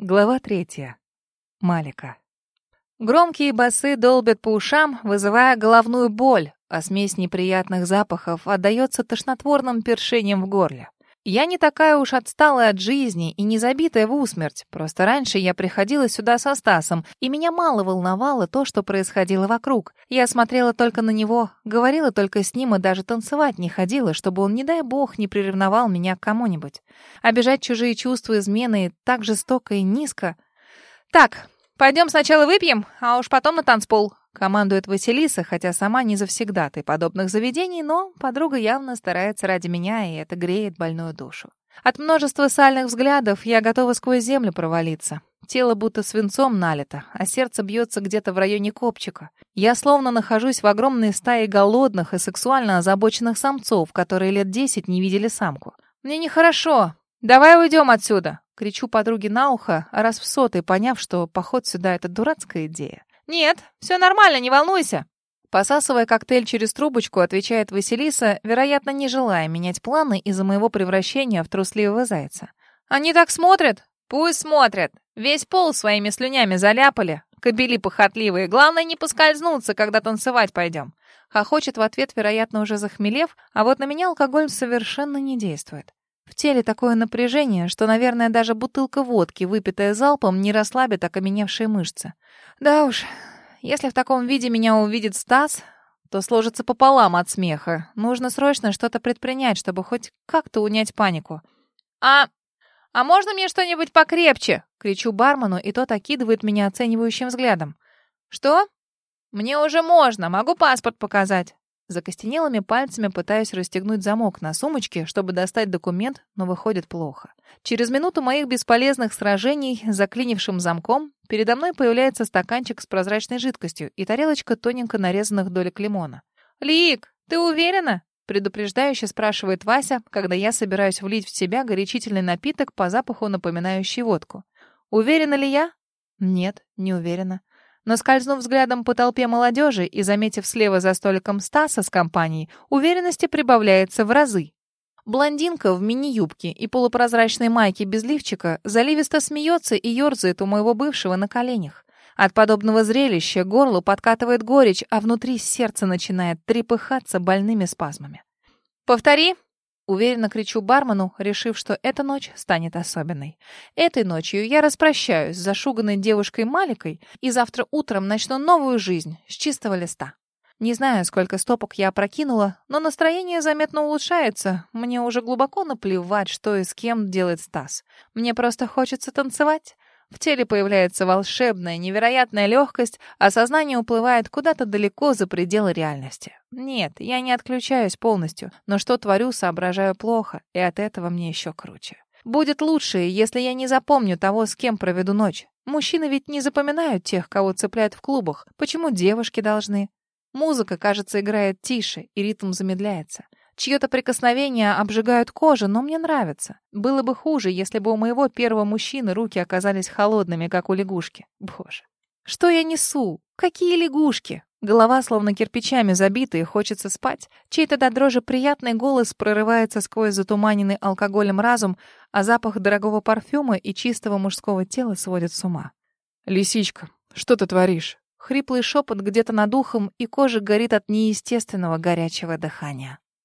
Глава третья. Малика. Громкие басы долбят по ушам, вызывая головную боль, а смесь неприятных запахов отдается тошнотворным першением в горле. Я не такая уж отсталая от жизни и не забитая в усмерть. Просто раньше я приходила сюда со Стасом, и меня мало волновало то, что происходило вокруг. Я смотрела только на него, говорила только с ним и даже танцевать не ходила, чтобы он, не дай бог, не приревновал меня к кому-нибудь. Обижать чужие чувства измены так жестоко и низко. «Так, пойдем сначала выпьем, а уж потом на танцпол», Командует Василиса, хотя сама не завсегдатай подобных заведений, но подруга явно старается ради меня, и это греет больную душу. От множества сальных взглядов я готова сквозь землю провалиться. Тело будто свинцом налито, а сердце бьется где-то в районе копчика. Я словно нахожусь в огромной стае голодных и сексуально озабоченных самцов, которые лет десять не видели самку. Мне нехорошо. Давай уйдем отсюда. Кричу подруге на ухо, раз в сотый, поняв, что поход сюда — это дурацкая идея. «Нет, все нормально, не волнуйся». Посасывая коктейль через трубочку, отвечает Василиса, вероятно, не желая менять планы из-за моего превращения в трусливого зайца. «Они так смотрят?» «Пусть смотрят. Весь пол своими слюнями заляпали. Кобели похотливые. Главное, не поскользнуться, когда танцевать пойдем». Хохочет в ответ, вероятно, уже захмелев, а вот на меня алкоголь совершенно не действует. В теле такое напряжение, что, наверное, даже бутылка водки, выпитая залпом, не расслабит окаменевшие мышцы. Да уж, если в таком виде меня увидит Стас, то сложится пополам от смеха. Нужно срочно что-то предпринять, чтобы хоть как-то унять панику. «А... а можно мне что-нибудь покрепче?» — кричу бармену, и тот окидывает меня оценивающим взглядом. «Что? Мне уже можно, могу паспорт показать». Закостенелыми пальцами пытаюсь расстегнуть замок на сумочке, чтобы достать документ, но выходит плохо. Через минуту моих бесполезных сражений с заклинившим замком передо мной появляется стаканчик с прозрачной жидкостью и тарелочка тоненько нарезанных долек лимона. «Лик, ты уверена?» предупреждающе спрашивает Вася, когда я собираюсь влить в себя горячительный напиток по запаху напоминающий водку. Уверена ли я? Нет, не уверена. Но скользнув взглядом по толпе молодежи и заметив слева за столиком Стаса с компанией, уверенности прибавляется в разы. Блондинка в мини-юбке и полупрозрачной майке без лифчика заливисто смеется и ерзает у моего бывшего на коленях. От подобного зрелища горло подкатывает горечь, а внутри сердце начинает трепыхаться больными спазмами. «Повтори!» Уверенно кричу бармену, решив, что эта ночь станет особенной. Этой ночью я распрощаюсь с зашуганной девушкой Маликой и завтра утром начну новую жизнь с чистого листа. Не знаю, сколько стопок я опрокинула, но настроение заметно улучшается. Мне уже глубоко наплевать, что и с кем делает Стас. Мне просто хочется танцевать. В теле появляется волшебная, невероятная легкость, а сознание уплывает куда-то далеко за пределы реальности. Нет, я не отключаюсь полностью, но что творю, соображаю плохо, и от этого мне еще круче. Будет лучше, если я не запомню того, с кем проведу ночь. Мужчины ведь не запоминают тех, кого цепляют в клубах. Почему девушки должны? Музыка, кажется, играет тише, и ритм замедляется. Чье-то прикосновение обжигают кожу, но мне нравится. Было бы хуже, если бы у моего первого мужчины руки оказались холодными, как у лягушки. Боже. Что я несу? Какие лягушки? Голова словно кирпичами забита и хочется спать. Чей-то до дрожи приятный голос прорывается сквозь затуманенный алкоголем разум, а запах дорогого парфюма и чистого мужского тела сводит с ума. «Лисичка, что ты творишь?» Хриплый шепот где-то над ухом, и кожа горит от неестественного горячего дыхания.